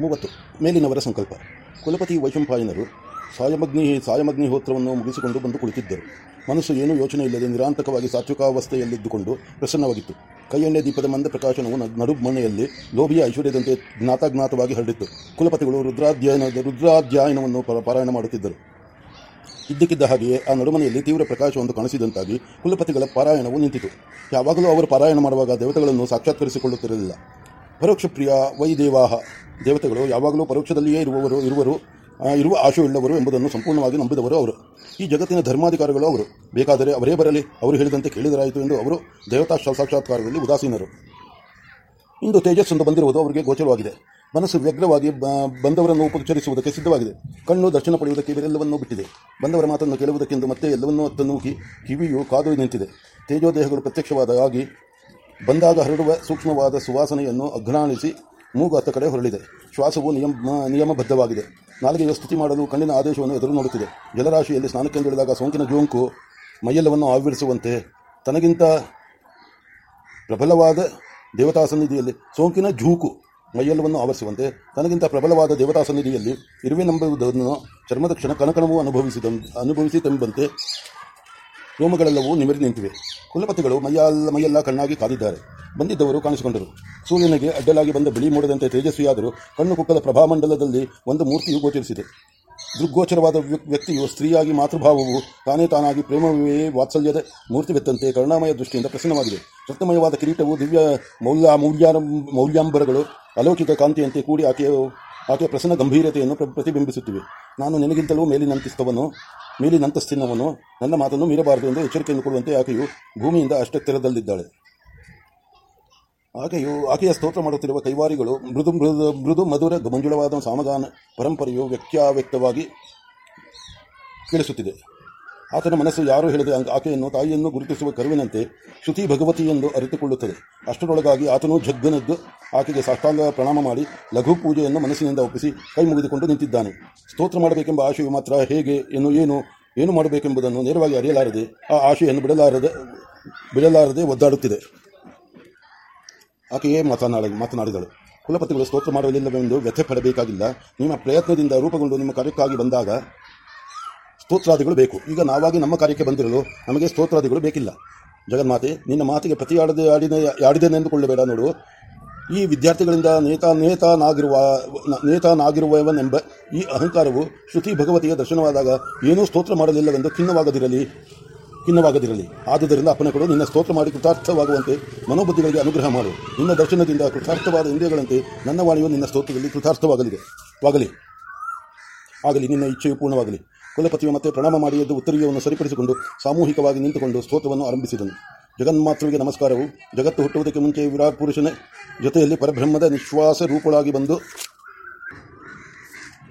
ಮೂವತ್ತು ಮೇಲಿನವರ ಸಂಕಲ್ಪ. ಕುಲಪತಿ ವೈಶಂಪಾಯನರು ಸಾಯಮಗ್ನಿ ಸಾಯಮಗ್ನಿಹೋತ್ರವನ್ನು ಮುಗಿಸಿಕೊಂಡು ಬಂದು ಕುಳಿತಿದ್ದರು. ಮನಸ್ಸು ಏನೂ ಯೋಚನೆ ಇಲ್ಲದೆ ನಿರಾಂತಕವಾಗಿ ಸಾತ್ವಿಕಾವಸ್ಥೆಯಲ್ಲಿದ್ದುಕೊಂಡು ಪ್ರಸನ್ನವಾಗಿತ್ತು. ಕೈಯೆಣ್ಣೆ ದೀಪದ ಮಂದ ಪ್ರಕಾಶನವು ನಡುಮನೆಯಲ್ಲಿ ಲೋಭಿಯ ಐಶ್ವರ್ಯದಂತೆ ಜ್ಞಾತಾಜ್ಞಾತವಾಗಿ ಹರಡಿತ್ತು. ಕುಲಪತಿಗಳು ರುದ್ರಾಧ್ಯಯನ, ರುದ್ರಾಧ್ಯಯನವನ್ನು ಪರ- ಪಾರಾಯಣ ಮಾಡುತ್ತಿದ್ದರು. ಇದ್ದಕ್ಕಿದ್ದ ಹಾಗೆಯೇ ಆ ನಡುಮನೆಯಲ್ಲಿ ತೀವ್ರ ಪ್ರಕಾಶವೊಂದು ಕಾಣಿಸಿದಂತಾಗಿ ಕುಲಪತಿಗಳ ಪಾರಾಯಣವು ನಿಂತಿತು. ಯಾವಾಗಲೂ ಅವರು ಪಾರಾಯಣ ಮಾಡುವಾಗ ದೇವತೆಗಳನ್ನು ಸಾಕ್ಷಾತ್ಕರಿಸಿಕೊಳ್ಳುತ್ತಿರಲಿಲ್ಲ. ಪರೋಕ್ಷ ಪ್ರಿಯ ವೈದೇವಾಹ. ದೇವತೆಗಳು ಯಾವಾಗಲೂ ಪರೋಕ್ಷದಲ್ಲಿಯೇ ಇರುವವರು, ಇರುವರು ಇರುವ ಆಶೆಯುಳ್ಳವರು ಎಂಬುದನ್ನು ಸಂಪೂರ್ಣವಾಗಿ ನಂಬಿದವರು ಅವರು. ಈ ಜಗತ್ತಿನ ಧರ್ಮಾಧಿಕಾರಿಗಳು ಅವರು. ಬೇಕಾದರೆ ಅವರೇ ಬರಲಿ. ಅವರು ಹೇಳಿದಂತೆ ಕೇಳಿದರಾಯಿತು ಎಂದು ಅವರು ದೇವತಾ ಸಾಕ್ಷಾತ್ಕಾರದಲ್ಲಿ ಉದಾಸೀನರು. ಇಂದು ತೇಜಸ್ಸೊಂದು ಬಂದಿರುವುದು ಅವರಿಗೆ ಗೋಚರವಾಗಿದೆ. ಮನಸ್ಸು ವ್ಯಗ್ರವಾಗಿ ಬಂದವರನ್ನು ಉಪಚರಿಸುವುದಕ್ಕೆ ಸಿದ್ಧವಾಗಿದೆ. ಕಣ್ಣು ದರ್ಶನ ಪಡೆಯುವುದಕ್ಕೆ ಇವರೆಲ್ಲವನ್ನೂ ಬಿಟ್ಟಿದೆ. ಬಂದವರ ಮಾತನ್ನು ಕೇಳುವುದಕ್ಕೆಂದು ಮತ್ತೆ ಎಲ್ಲವನ್ನೂ ತನ್ನೂಕಿ ಕಿವಿಯು ಕಾದು ನಿಂತಿದೆ. ತೇಜೋದೇಹಗಳು ಪ್ರತ್ಯಕ್ಷವಾದಾಗಿ ಬಂದಾಗ ಹರಡುವ ಸೂಕ್ಷ್ಮವಾದ ಸುವಾಸನೆಯನ್ನು ಅಘ್ರಾಣಿಸಿ ಮೂಗು ಹತ್ತ ಕಡೆ ಹೊರಳಿದೆ. ಶ್ವಾಸವು ನಿಯಮ, ನಿಯಮಬದ್ಧವಾಗಿದೆ. ನಾಲಿಗೆಯ ಸ್ತುತಿ ಮಾಡಲು ಕಣ್ಣಿನ ಆದೇಶವನ್ನು ಎದುರು ನೋಡುತ್ತಿದೆ. ಜಲರಾಶಿಯಲ್ಲಿ ಸ್ನಾನಕ್ಕೆಂದಿಳಿದಾಗ ಸೋಂಕಿನ ಜೋಂಕು ಮೈಯೆಲ್ಲವನ್ನು ಆವರಿಸುವಂತೆ ತನಗಿಂತ ಪ್ರಬಲವಾದ ದೇವತಾ ಸನ್ನಿಧಿಯಲ್ಲಿ ಸೋಂಕಿನ ಜೂಕು ಮೈಯೆಲ್ಲವನ್ನು ಆವರಿಸುವಂತೆ. ತನಗಿಂತ ಪ್ರಬಲವಾದ ದೇವತಾ ಸನ್ನಿಧಿಯಲ್ಲಿ ಇರುವೆನೆಂಬುದನ್ನು ಚರ್ಮದ ಕ್ಷಣ ಕಣಕಣವೂ ಅನುಭವಿಸಿದ, ಅನುಭವಿಸಿತೆಂಬಂತೆ ರೋಮಗಳೆಲ್ಲವೂ ನಿಮಿರಿ ನಿಂತಿವೆ. ಕುಲಪತಿಗಳು ಮೈಯಲ್ಲ ಮೈಯೆಲ್ಲ ಕಣ್ಣಾಗಿ ಕಾದಿದ್ದಾರೆ. ಬಂದಿದ್ದವರು ಕಾಣಿಸಿಕೊಂಡರು. ಸೂರ್ಯನಿಗೆ ಅಡ್ಡಲಾಗಿ ಬಂದ ಬಿಳಿ ಮೂಡದಂತೆ ತೇಜಸ್ವಿಯಾದರೂ ಕಣ್ಣು ಕುಕ್ಕದ ಪ್ರಭಾಮಂಡಲದಲ್ಲಿ ಒಂದು ಮೂರ್ತಿಯು ಗೋಚರಿಸಿದೆ. ದೃಗ್ಗೋಚರವಾದ ವ್ಯ- ವ್ಯಕ್ತಿಯು ಸ್ತ್ರೀಯಾಗಿ ಮಾತೃಭಾವವು ತಾನೇ ತಾನಾಗಿ ಪ್ರೇಮವೇ ವಾತ್ಸಲ್ಯದ ಮೂರ್ತಿವೆತ್ತಂತೆ ಕರುಣಾಮಯ ದೃಷ್ಟಿಯಿಂದ ಪ್ರಸನ್ನವಾಗಿದೆ. ರತ್ನಮಯವಾದ ಕಿರೀಟವು ದಿವ್ಯ ಮೌಲ್ಯ ಮೌಲ್ಯ ಮೌಲ್ಯಾಂಬರಗಳು ಅಲೌಕಿಕ ಕಾಂತಿಯಂತೆ ಕೂಡಿ ಆಕೆಯ ಆಕೆಯ ಪ್ರಸನ್ನ ಗಂಭೀರತೆಯನ್ನು ಪ್ರ- ಪ್ರತಿಬಿಂಬಿಸುತ್ತಿವೆ. ನಾನು ನಿನಗಿಂತಲೂ ಮೇಲಿನಂತಿಸ್ತವನು, ಮೇಲಿನಂತಸ್ತಿನವನು, ನನ್ನ ಮಾತನ್ನು ಮೀರಬಾರದು ಎಂದು ಎಚ್ಚರಿಕೆಯನ್ನು ಕೊಡುವಂತೆ ಆಕೆಯು ಭೂಮಿಯಿಂದ ಅಷ್ಟೆತ್ತರದಲ್ಲಿದ್ದಾಳೆ. ಆಕೆಯು, ಆಕೆಯ ಸ್ತೋತ್ರ ಮಾಡುತ್ತಿರುವ ಕೈವಾರಿಗಳು ಮೃದು ಮೃದು ಮೃದು ಮಧುರ ಮಂಜುಳವಾದ ಸಾಮಗಾನ ಪರಂಪರೆಯು ವ್ಯಕ್ತ್ಯಾವ್ಯಕ್ತವಾಗಿ ಕೇಳಿಸುತ್ತಿದೆ. ಆತನ ಮನಸ್ಸು ಯಾರು ಹೇಳಿದೆ ಆಕೆಯನ್ನು ತಾಯಿಯನ್ನು ಗುರುತಿಸುವ ಕರುವಿನಂತೆ ಶ್ರುತಿ ಭಗವತಿ ಎಂದು ಅರಿತುಕೊಳ್ಳುತ್ತದೆ. ಅಷ್ಟರೊಳಗಾಗಿ ಆತನು ಜಗ್ಗನೆದ್ದು ಆಕೆಗೆ ಸಾಷ್ಟಾಂಗ ಪ್ರಣಾಮ ಮಾಡಿ ಲಘು ಪೂಜೆಯನ್ನು ಮನಸ್ಸಿನಿಂದ ಒಪ್ಪಿಸಿ ಕೈ ಮುಗಿದುಕೊಂಡು ನಿಂತಿದ್ದಾನೆ. ಸ್ತೋತ್ರ ಮಾಡಬೇಕೆಂಬ ಆಶೆಯು ಮಾತ್ರ ಹೇಗೆ ಏನು ಏನು ಏನು ಮಾಡಬೇಕೆಂಬುದನ್ನು ನೇರವಾಗಿ ಅರಿಯಲಾರದೆ ಆ ಆಶೆಯನ್ನು ಬಿಡಲಾರದೆ ಬಿಡಲಾರದೆ ಒದ್ದಾಡುತ್ತಿದೆ. ಆಕೆಯೇ ಮಾತನಾಡ ಮಾತನಾಡಿದಳು. ಕುಲಪತಿಗಳು ಸ್ತೋತ್ರ ಮಾಡಲಿಲ್ಲವೆಂದು ವ್ಯಥೆ ಪಡಬೇಕಾಗಿಲ್ಲ. ನಿಮ್ಮ ಪ್ರಯತ್ನದಿಂದ ರೂಪುಗೊಂಡು ನಿಮ್ಮ ಕಾರ್ಯಕ್ಕಾಗಿ ಬಂದಾಗ ಸ್ತೋತ್ರಾದಿಗಳು ಬೇಕು. ಈಗ ನಾವಾಗಿ ನಮ್ಮ ಕಾರ್ಯಕ್ಕೆ ಬಂದಿರಲು ನಮಗೆ ಸ್ತೋತ್ರಾದಿಗಳು ಬೇಕಿಲ್ಲ. ಜಗನ್ಮಾತೆ, ನಿನ್ನ ಮಾತಿಗೆ ಪ್ರತಿಯಾಡದೆ ಆಡಿದ ಆಡಿದೆನೆಂದುಕೊಳ್ಳಬೇಡ ನೋಡು. ಈ ವಿದ್ಯಾರ್ಥಿಗಳಿಂದ ನೇತಾ, ನೇತಾನಾಗಿರುವ ನೇತಾನಾಗಿರುವವನೆಂಬ ಈ ಅಹಂಕಾರವು ಶ್ರುತಿ ಭಗವತಿಯ ದರ್ಶನವಾದಾಗ ಏನೂ ಸ್ತೋತ್ರ ಮಾಡಲಿಲ್ಲವೆಂದು ಖಿನ್ನವಾಗದಿರಲಿ. ಖಿನ್ನವಾಗದಿರಲಿ. ಆದುದರಿಂದ ಅಪ್ಪನಗಳು ನಿನ್ನ ಸ್ತೋತ್ರ ಮಾಡಿ ಕೃತಾರ್ಥವಾಗುವಂತೆ ಮನೋಬುದ್ಧಿಗಳಿಗೆ ಅನುಗ್ರಹ ಮಾಡು. ನಿನ್ನ ದರ್ಶನದಿಂದ ಕೃತಾರ್ಥವಾದ ಇಂದ್ರಿಯಗಳಂತೆ ನನ್ನ ವಾಣಿಯು ನಿನ್ನ ಸ್ತೋತ್ರದಲ್ಲಿ ಕೃತಾರ್ಥವಾಗಲಿದೆ. ವಾಗಲಿ. ಆಗಲಿ, ನಿನ್ನ ಇಚ್ಛೆಯು ಪೂರ್ಣವಾಗಲಿ. ಕುಲಪತಿಯು ಮತ್ತೆ ಪ್ರಣಾಮ ಮಾಡಿ ಎದ್ದು ಉತ್ತರೀಯವನ್ನು ಸರಿಪಡಿಸಿಕೊಂಡು ಸಾಮೂಹಿಕವಾಗಿ ನಿಂತುಕೊಂಡು ಸ್ತೋತ್ರವನ್ನು ಆರಂಭಿಸಿದನು. ಜಗನ್ಮಾತೃವಿಗೆ ನಮಸ್ಕಾರವು. ಜಗತ್ತು ಹುಟ್ಟುವುದಕ್ಕೆ ಮುಂಚೆ ವಿರಾಟ್ ಪುರುಷನ, ಜೊತೆಯಲ್ಲಿ ಪರಬ್ರಹ್ಮದ ನಿಶ್ವಾಸ ರೂಪಳಾಗಿ ಬಂದು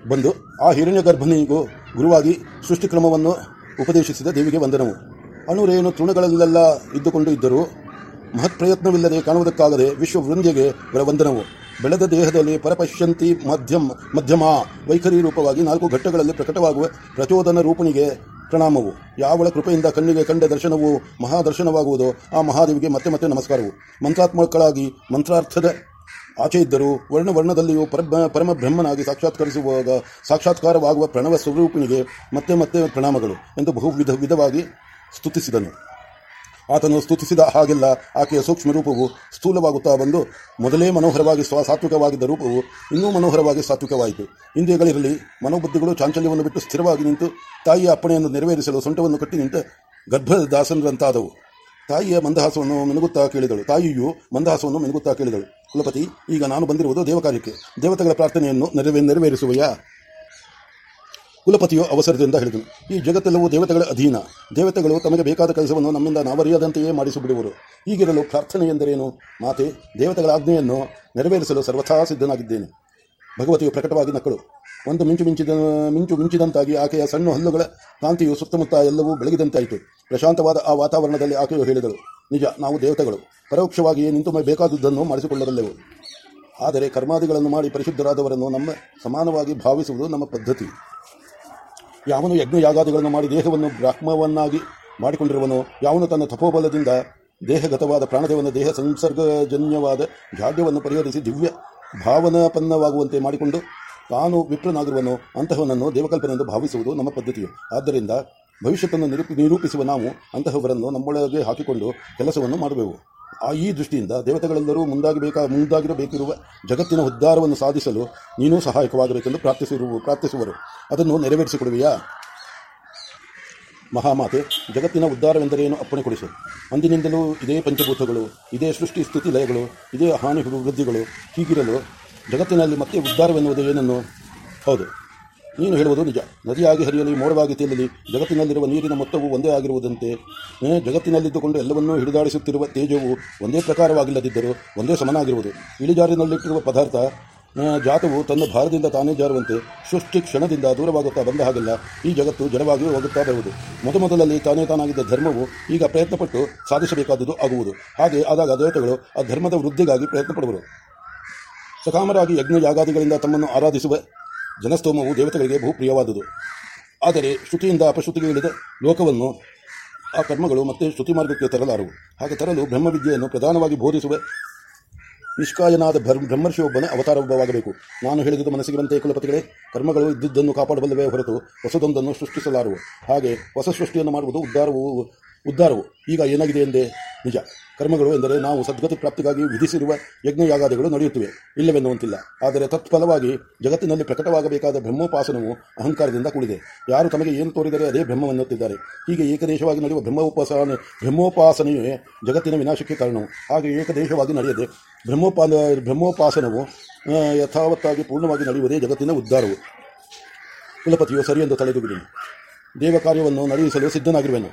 ಬಂದು ಆ ಹಿರಣ್ಯ ಗರ್ಭನಿಗೂ ಗುರುವಾಗಿ ಸೃಷ್ಟಿಕ್ರಮವನ್ನು ಉಪದೇಶಿಸಿದ ದೇವಿಗೆ ವಂದನವು. ಅಣುರೇನು ತೃಣಗಳಲ್ಲೆಲ್ಲ ಇದ್ದುಕೊಂಡು ಇದ್ದರೂ ಮಹತ್ ಪ್ರಯತ್ನವಿಲ್ಲದೆ ಕಾಣುವುದಕ್ಕಾಗದೆ ವಿಶ್ವವೃಂದಿಗೆ ವಂದನವು. ಬೆಳೆದ ದೇಹದಲ್ಲಿ ಪರಪಶ್ಯಂತಿ ಮಧ್ಯಮ ಮಧ್ಯಮ, ವೈಖರಿ ರೂಪವಾಗಿ ನಾಲ್ಕು ಘಟ್ಟಗಳಲ್ಲಿ ಪ್ರಕಟವಾಗುವ ಪ್ರಚೋದನ ರೂಪಣಿಗೆ ಪ್ರಣಾಮವು. ಯಾವಳ ಕೃಪೆಯಿಂದ ಕಣ್ಣಿಗೆ ಕಂಡ ದರ್ಶನವು ಮಹಾದರ್ಶನವಾಗುವುದು, ಆ ಮಹಾದೇವಿಗೆ ಮತ್ತೆ ಮತ್ತೆ ನಮಸ್ಕಾರವು. ಮಂತ್ರಾತ್ಮಕಳಾಗಿ ಮಂತ್ರಾರ್ಥದ ಆಚೆ ಇದ್ದರೂ ವರ್ಣ ವರ್ಣದಲ್ಲಿಯೂ ಪರಮ ಬ್ರಹ್ಮನಾಗಿ ಸಾಕ್ಷಾತ್ಕರಿಸುವಾಗ, ಸಾಕ್ಷಾತ್ಕಾರವಾಗುವ ಪ್ರಣವ ಸ್ವರೂಪಿಣಿಗೆ ಮತ್ತೆ ಮತ್ತೆ ಪ್ರಣಾಮಗಳು ಎಂದು ಬಹುವಿಧ ವಿಧವಾಗಿ ಸ್ತುತಿಸಿದನು. ಆತನು ಸ್ತುತಿಸಿದ ಹಾಗೆಲ್ಲ ಆಕೆಯ ಸೂಕ್ಷ್ಮ ರೂಪವು ಸ್ಥೂಲವಾಗುತ್ತಾ ಬಂದು ಮೊದಲೇ ಮನೋಹರವಾಗಿ ಸಾತ್ವಿಕವಾಗಿದ್ದ ರೂಪವು ಇನ್ನೂ ಮನೋಹರವಾಗಿ ಸಾತ್ವಿಕವಾಯಿತು. ಇಂದ್ರಿಯಗಳಿರಲಿ ಮನೋಬುದ್ಧಿಗಳು ಚಾಂಚಲ್ಯವನ್ನು ಬಿಟ್ಟು ಸ್ಥಿರವಾಗಿ ನಿಂತು ತಾಯಿಯ ಅಪ್ಪಣೆಯನ್ನು ನೆರವೇರಿಸಲು ಸೊಂಟವನ್ನು ಕಟ್ಟಿ ನಿಂತ ಗರ್ಭದಾಸನರಂತಾದವು. ತಾಯಿಯ ಮಂದಹಾಸವನ್ನು ಮಿನುಗುತ್ತಾ ಕೇಳಿದಳು. ತಾಯಿಯು ಮಂದಹಾಸವನ್ನು ಮಿನುಗುತ್ತಾ ಕೇಳಿದಳು. ಕುಲಪತಿ, ಈಗ ನಾನು ಬಂದಿರುವುದು ದೇವಕಾರ್ಯಕ್ಕೆ. ದೇವತೆಗಳ ಪ್ರಾರ್ಥನೆಯನ್ನು ನೆರವೇ ನೆರವೇರಿಸುವೆಯಾ ಕುಲಪತಿಯು ಅವಸರದಿಂದ ಹೇಳಿದನು, ಈ ಜಗತ್ತೆಲ್ಲವೂ ದೇವತೆಗಳ ಅಧೀನ. ದೇವತೆಗಳು ತಮಗೆ ಬೇಕಾದ ಕೆಲಸವನ್ನು ನಮ್ಮಿಂದ ನಾವರಿಯದಂತೆಯೇ ಮಾಡಿಸಿಬಿಡುವರು. ಈಗಿರಲು ಪ್ರಾರ್ಥನೆ ಎಂದರೇನು ಮಾತೆ, ದೇವತೆಗಳ ಆಜ್ಞೆಯನ್ನು ನೆರವೇರಿಸಲು ಸರ್ವಥಾ ಸಿದ್ಧನಾಗಿದ್ದೇನೆ. ಭಗವತಿಯು ಪ್ರಕಟವಾಗಿ ನಕ್ಕಳು ಒಂದು ಮಿಂಚು ಮಿಂಚಿದ, ಮಿಂಚು ಮಿಂಚಿದಂತಾಗಿ ಆಕೆಯ ಸಣ್ಣ ಹಲ್ಲುಗಳ ಕಾಂತಿಯು ಸುತ್ತಮುತ್ತ ಎಲ್ಲವೂ ಬೆಳಗಿದಂತಾಯಿತು. ಪ್ರಶಾಂತವಾದ ಆ ವಾತಾವರಣದಲ್ಲಿ ಆಕೆಯು ಹೇಳಿದಳು, ನಿಜ, ನಾವು ದೇವತೆಗಳು. ಪರೋಕ್ಷವಾಗಿಯೇ ನಿಂತು ಬೇಕಾದುದನ್ನು ಮಾಡಿಸಿಕೊಳ್ಳಬಲ್ಲೆವು. ಆದರೆ ಕರ್ಮಾದಿಗಳನ್ನು ಮಾಡಿ ಪರಿಶುದ್ಧರಾದವರನ್ನು ನಮ್ಮ ಸಮಾನವಾಗಿ ಭಾವಿಸುವುದು ನಮ್ಮ ಪದ್ಧತಿ. ಯಾವನು ಯಜ್ಞ ಯಾಗಾದಿಗಳನ್ನು ಮಾಡಿ ದೇಹವನ್ನು ಬ್ರಾಹ್ಮವನ್ನಾಗಿ ಮಾಡಿಕೊಂಡಿರುವನು, ಯಾವನು ತನ್ನ ತಪೋಬಲದಿಂದ ದೇಹಗತವಾದ ಪ್ರಾಣದೇವನ ದೇಹ ಸಂಸರ್ಗಜನ್ಯವಾದ ಜಾಡ್ಯವನ್ನು ಪರಿಹರಿಸಿ ದಿವ್ಯ ಭಾವನಾಪನ್ನವಾಗುವಂತೆ ಮಾಡಿಕೊಂಡು ತಾನು ವಿಪ್ರನಾಗಿರುವನು, ಅಂತಹವನನ್ನು ದೇವಕಲ್ಪನೆಯಿಂದ ಭಾವಿಸುವುದು ನಮ್ಮ ಪದ್ಧತಿಯು. ಆದ್ದರಿಂದ ಭವಿಷ್ಯತನ್ನು ನಿರೂಪಿ, ನಿರೂಪಿಸುವ ನಾವು ಅಂತಹವರನ್ನು ನಮ್ಮೊಳಗೆ ಹಾಕಿಕೊಂಡು ಕೆಲಸವನ್ನು ಮಾಡಬೇಕು ಆ ಈ ದೃಷ್ಟಿಯಿಂದ ದೇವತೆಗಳೆಲ್ಲರೂ ಮುಂದಾಗಿ ಬೇಕಾ ಮುಂದಾಗಿರಬೇಕಿರುವ ಜಗತ್ತಿನ ಉದ್ಧಾರವನ್ನು ಸಾಧಿಸಲು ನೀನೂ ಸಹಾಯಕವಾಗಬೇಕೆಂದು ಪ್ರಾರ್ಥಿಸಿರುವ ಪ್ರಾರ್ಥಿಸುವರು. ಅದನ್ನು ನೆರವೇರಿಸಿಕೊಡುವೆಯಾ? ಮಹಾಮಾತೆ, ಜಗತ್ತಿನ ಉದ್ಧಾರವೆಂದರೇನು ಅಪ್ಪಣೆ ಕೊಡಿಸು ಅಂದಿನಿಂದಲೂ ಇದೇ ಪಂಚಭೂತಗಳು, ಇದೇ ಸೃಷ್ಟಿ ಸ್ಥಿತಿ ಲಯಗಳು, ಇದೇ ಹಾನಿ ವೃದ್ಧಿಗಳು ಹೀಗಿರಲು ಜಗತ್ತಿನಲ್ಲಿ ಮತ್ತೆ ಉದ್ಧಾರವೆನ್ನುವುದು ಏನನ್ನು? ಹೌದು. ನೀನು ಹೇಳುವುದು ನಿಜ. ನದಿಯಾಗಿ ಹರಿಯಲಿ, ಮೋಡವಾಗಿ ತೇಲಲಿ, ಜಗತ್ತಿನಲ್ಲಿರುವ ನೀರಿನ ಮೊತ್ತವು ಒಂದೇ ಆಗಿರುವುದಂತೆ ಜಗತ್ತಿನಲ್ಲಿದ್ದುಕೊಂಡು ಎಲ್ಲವನ್ನೂ ಹಿಡಿದಾಡಿಸುತ್ತಿರುವ ತೇಜವು ಒಂದೇ ಪ್ರಕಾರವಾಗಿಲ್ಲದಿದ್ದರೂ ಒಂದೇ ಸಮನಾಗಿರುವುದು. ಇಳಿಜಾರಿನಲ್ಲಿಟ್ಟಿರುವ ಪದಾರ್ಥ ಜಾತವು ತನ್ನ ಭಾರದಿಂದ ತಾನೇ ಜಾರುವಂತೆ, ಸೃಷ್ಟಿ ಕ್ಷಣದಿಂದ ದೂರವಾಗುತ್ತಾ ಬಂದ ಹಾಗಲ್ಲ, ಈ ಜಗತ್ತು ಜಡವಾಗಿಯೂ ಹೋಗುತ್ತಾ ಬರುವುದು. ಮೊದಮೊದಲಲ್ಲಿ ತಾನೇ ತಾನಾಗಿದ್ದ ಧರ್ಮವು ಈಗ ಪ್ರಯತ್ನಪಟ್ಟು ಸಾಧಿಸಬೇಕಾದುದು ಆಗುವುದು. ಹಾಗೆ ಆದಾಗ ದೇವತೆಗಳು ಆ ಧರ್ಮದ ವೃದ್ಧಿಗಾಗಿ ಪ್ರಯತ್ನ ಸಕಾಮರಾಗಿ ಯಜ್ಞ ಯಾಗಾದಿಗಳಿಂದ ತಮ್ಮನ್ನು ಆರಾಧಿಸುವ ಜನಸ್ತೋಮವು ದೇವತೆಗಳಿಗೆ ಬಹುಪ್ರಿಯವಾದುದು. ಆದರೆ ಶ್ರುತಿಯಿಂದ ಅಪಶ್ರುತಿಗೆ ಇಳಿದ ಲೋಕವನ್ನು ಆ ಕರ್ಮಗಳು ಮತ್ತೆ ಶ್ರುತಿ ಮಾರ್ಗಕ್ಕೆ ತರಲಾರವು. ಹಾಗೆ ತರಲು ಬ್ರಹ್ಮವಿದ್ಯೆಯನ್ನು ಪ್ರಧಾನವಾಗಿ ಬೋಧಿಸುವ ನಿಷ್ಕಾಯನಾದ ಬ್ರಹ್ಮರ್ಷಿಯೊಬ್ಬನ ಅವತಾರವಾಗಬೇಕು. ನಾನು ಹೇಳಿದುದು ಮನಸ್ಸಿಗೆ ಬಂತೆ ಕುಲಪತಿಗಳೇ, ಕರ್ಮಗಳು ಇದ್ದಿದ್ದನ್ನು ಕಾಪಾಡಬಲ್ಲವೇ ಹೊರತು ಹೊಸದೊಂದನ್ನು ಸೃಷ್ಟಿಸಲಾರವು. ಹಾಗೆ ಹೊಸ ಸೃಷ್ಟಿಯನ್ನು ಮಾಡುವುದು ಉದ್ಧಾರವು ಉದ್ಧಾರವು. ಈಗ ಏನಾಗಿದೆ ಎಂದೇ? ನಿಜ. ಕರ್ಮಗಳು ಎಂದರೆ ನಾವು ಸದ್ಗತಿ ಪ್ರಾಪ್ತಿಗಾಗಿ ವಿಧಿಸಿರುವ ಯಜ್ಞಯಾಗಾದಿಗಳು ನಡೆಯುತ್ತಿವೆ. ಇಲ್ಲವೆನ್ನುವಂತಿಲ್ಲ. ಆದರೆ ತತ್ಫಲವಾಗಿ ಜಗತ್ತಿನಲ್ಲಿ ಪ್ರಕಟವಾಗಬೇಕಾದ ಬ್ರಹ್ಮೋಪಾಸನವು ಅಹಂಕಾರದಿಂದ ಕೂಡಿದೆ. ಯಾರು ತಮಗೆ ಏನು ತೋರಿದರೆ ಅದೇ ಬ್ರಹ್ಮವನ್ನುತ್ತಿದ್ದಾರೆ. ಹೀಗೆ ಏಕದೇಶವಾಗಿ ನಡೆಯುವ ಬ್ರಹ್ಮೋಪಾಸನೆ ಬ್ರಹ್ಮೋಪಾಸನೆಯೇ ಜಗತ್ತಿನ ವಿನಾಶಕ್ಕೆ ಕಾರಣವು. ಹಾಗೆ ಏಕದೇಶವಾಗಿ ನಡೆಯದೆ ಬ್ರಹ್ಮೋಪಾ ಬ್ರಹ್ಮೋಪಾಸನವು ಯಥಾವತ್ತಾಗಿ ಪೂರ್ಣವಾಗಿ ನಡೆಯುವುದೇ ಜಗತ್ತಿನ ಉದ್ಧಾರವು. ಕುಲಪತಿಯು ಸರಿಯೆಂದು ತಲೆದೂಗಿದನು. ದೇವ ಕಾರ್ಯವನ್ನು ನಡೆಯಿಸಲು ಸಿದ್ಧನಾಗಿರುವೆನು.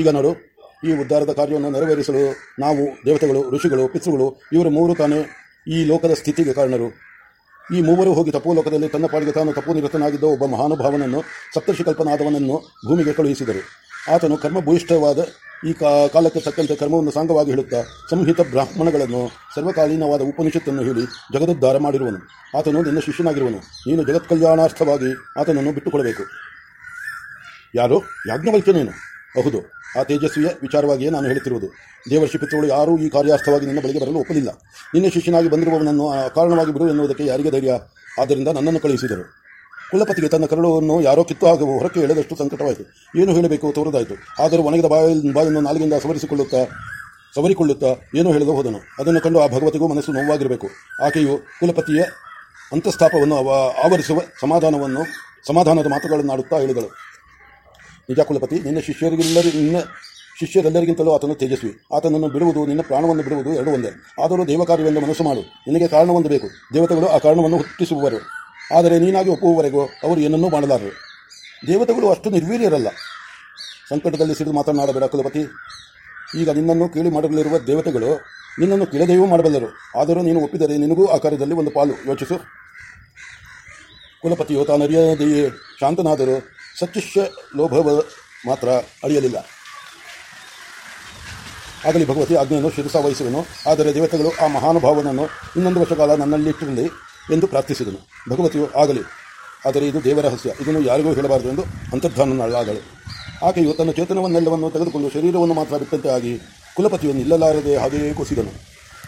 ಈಗ ನೋಡು. ಈ ಉದ್ಧಾರದ ಕಾರ್ಯವನ್ನು ನೆರವೇರಿಸಲು ನಾವು ದೇವತೆಗಳು, ಋಷಿಗಳು, ಪಿತೃಗಳು, ಇವರು ಮೂರು ತಾನೇ ಈ ಲೋಕದ ಸ್ಥಿತಿಗೆ ಕಾರಣರು. ಈ ಮೂವರು ಹೋಗಿ ತಪೋಲೋಕದಲ್ಲಿ ತನ್ನ ಪಾಡಿಗೆ ತಾನು ತಪೋನಿರತನಾಗಿದ್ದ ಒಬ್ಬ ಮಹಾನುಭಾವನನ್ನು, ಸಪ್ತರ್ಷಿ ಕಲ್ಪನಾದವನನ್ನು ಭೂಮಿಗೆ ಕಳುಹಿಸಿದರು. ಆತನು ಕರ್ಮಭೂಯಿಷ್ಠವಾದ ಈ ಕಾಲಕ್ಕೆ ತಕ್ಕಂತೆ ಕರ್ಮವನ್ನು ಸಾಂಗವಾಗಿ ಹೇಳುತ್ತಾ, ಸಂಹಿತ ಬ್ರಾಹ್ಮಣಗಳನ್ನು, ಸರ್ವಕಾಲೀನವಾದ ಉಪನಿಷತ್ತನ್ನು ಹೇಳಿ ಜಗದುದ್ಧಾರ ಮಾಡಿರುವನು. ಆತನು ನಿನ್ನ ಶಿಷ್ಯನಾಗಿರುವನು. ನೀನು ಜಗತ್ ಕಲ್ಯಾಣಾರ್ಥವಾಗಿ ಆತನನ್ನು ಬಿಟ್ಟುಕೊಳ್ಳಬೇಕು ಯಾರು? ಯಾಜ್ಞವಲ್ಕ್ಯನೇನು? ಹೌದು. ಆ ತೇಜಸ್ವಿಯ ವಿಚಾರವಾಗಿಯೇ ನಾನು ಹೇಳುತ್ತಿರುವುದು. ದೇವರ್ಷಿ ಪಿತೃಗಳು ಯಾರೂ ಈ ಕಾರ್ಯಾರ್ಥವಾಗಿ ನಿನ್ನ ಬಳಿಗೆ ಬರಲು ಒಪ್ಪಲಿಲ್ಲ. ನಿನ್ನ ಶಿಷ್ಯನಾಗಿ ಬಂದಿರುವವನನ್ನು ಕಾರಣವಾಗಿ ಬಿಡು ಎನ್ನುವುದಕ್ಕೆ ಯಾರಿಗೆ ಧೈರ್ಯ? ಆದ್ದರಿಂದ ನನ್ನನ್ನು ಕಳುಹಿಸಿದರು. ಕುಲಪತಿಗೆ ತನ್ನ ಕರಳನ್ನು ಯಾರೋ ಕಿತ್ತು ಹಾಗೂ ಹೊರಕ್ಕೆ ಎಳೆದಷ್ಟು ಸಂಕಟವಾಯಿತು. ಏನು ಹೇಳಬೇಕು ತೋರದಾಯಿತು. ಆದರೂ ಒಣಗಿದ ಬಾಯಿ ಬಾಯನ್ನು ನಾಲಿಗೆಯಿಂದ ಸವರಿಸಿಕೊಳ್ಳುತ್ತಾ, ಸವರಿಕೊಳ್ಳುತ್ತಾ ಏನೋ ಹೇಳಿದ ಹೋದನು. ಅದನ್ನು ಕಂಡು ಆ ಭಗವತಿಗೂ ಮನಸ್ಸು ನೋವಾಗಿರಬೇಕು. ಆಕೆಯು ಕುಲಪತಿಯ ಅಂತಸ್ಥಾಪವನ್ನು ಆವರಿಸುವ ಸಮಾಧಾನವನ್ನು, ಸಮಾಧಾನದ ಮಾತುಗಳನ್ನಾಡುತ್ತಾ ಹೇಳಿದಳು. ನಿಜ ಕುಲಪತಿ, ನಿನ್ನ ಶಿಷ್ಯರಿಗೆಲ್ಲರಿ, ನಿನ್ನ ಶಿಷ್ಯರೆಲ್ಲರಿಗಿಂತಲೂ ಆತನು ತೇಜಸ್ವಿ. ಆತನನ್ನು ಬಿಡುವುದು, ನಿನ್ನ ಪ್ರಾಣವನ್ನು ಬಿಡುವುದು ಎರಡು ಒಂದೇ. ಆದರೂ ದೇವಕಾರ್ಯವೆಂದು ಮನಸ್ಸು ಮಾಡು. ನಿನಗೆ ಕಾರಣವೊಂದು ಬೇಕು. ದೇವತೆಗಳು ಆ ಕಾರಣವನ್ನು ಹುಟ್ಟಿಸುವರು ಆದರೆ ನೀನಾಗಿ ಒಪ್ಪುವವರೆಗೂ ಅವರು ಏನನ್ನೂ ಮಾಡಲಾರರು. ದೇವತೆಗಳು ಅಷ್ಟು ನಿರ್ವೀರ್ಯರಲ್ಲ. ಸಂಕಟದಲ್ಲಿ ಸಿಡಿದು ಮಾತನಾಡಬೇಡ ಕುಲಪತಿ. ಈಗ ನಿನ್ನನ್ನು ಕೇಳಿ ಮಾಡಲಿರುವ ದೇವತೆಗಳು ನಿನ್ನನ್ನು ಕೇಳದೆಯೂ ಮಾಡಬಲ್ಲರು. ಆದರೂ ನೀನು ಒಪ್ಪಿದರೆ ನಿನಗೂ ಆ ಕಾರ್ಯದಲ್ಲಿ ಒಂದು ಪಾಲು. ಯೋಚಿಸು. ಕುಲಪತಿಯು ತಾನರಿಯದೆಯೇ ಶಾಂತನಾದರೂ ಸತ್ಯುಷ್ಯ ಲೋಭವ ಮಾತ್ರ ಅಳಿಯಲಿಲ್ಲ. ಆಗಲಿ ಭಗವತಿ, ಆಜ್ಞೆಯನ್ನು ಶಿರಸ ವಹಿಸುವನು ಆದರೆ ದೇವತೆಗಳು ಆ ಮಹಾನುಭಾವನನ್ನು ಇನ್ನೊಂದು ವರ್ಷಕಾಲ ನನ್ನಲ್ಲಿಟ್ಟಿರಲಿ ಎಂದು ಪ್ರಾರ್ಥಿಸಿದನು. ಭಗವತಿಯು ಆಗಲಿ, ಆದರೆ ಇದು ದೇವರ ರಹಸ್ಯ. ಇದನ್ನು ಯಾರಿಗೂ ಹೇಳಬಾರದು ಎಂದು ಅಂತರ್ಧಾನನಳ್ಳಾದಳು ಆಕೆಯು ತನ್ನ ಚೇತನವನ್ನೆಲ್ಲವನ್ನು ತೆಗೆದುಕೊಂಡು ಶರೀರವನ್ನು ಮಾತ್ರ ಬಿಟ್ಟಂತೆ ಆಗಿ ಕುಲಪತಿಯನ್ನು ನಿಲ್ಲಲಾರದೆ ಹಾಗೆಯೇ ಕುಸಿದನು.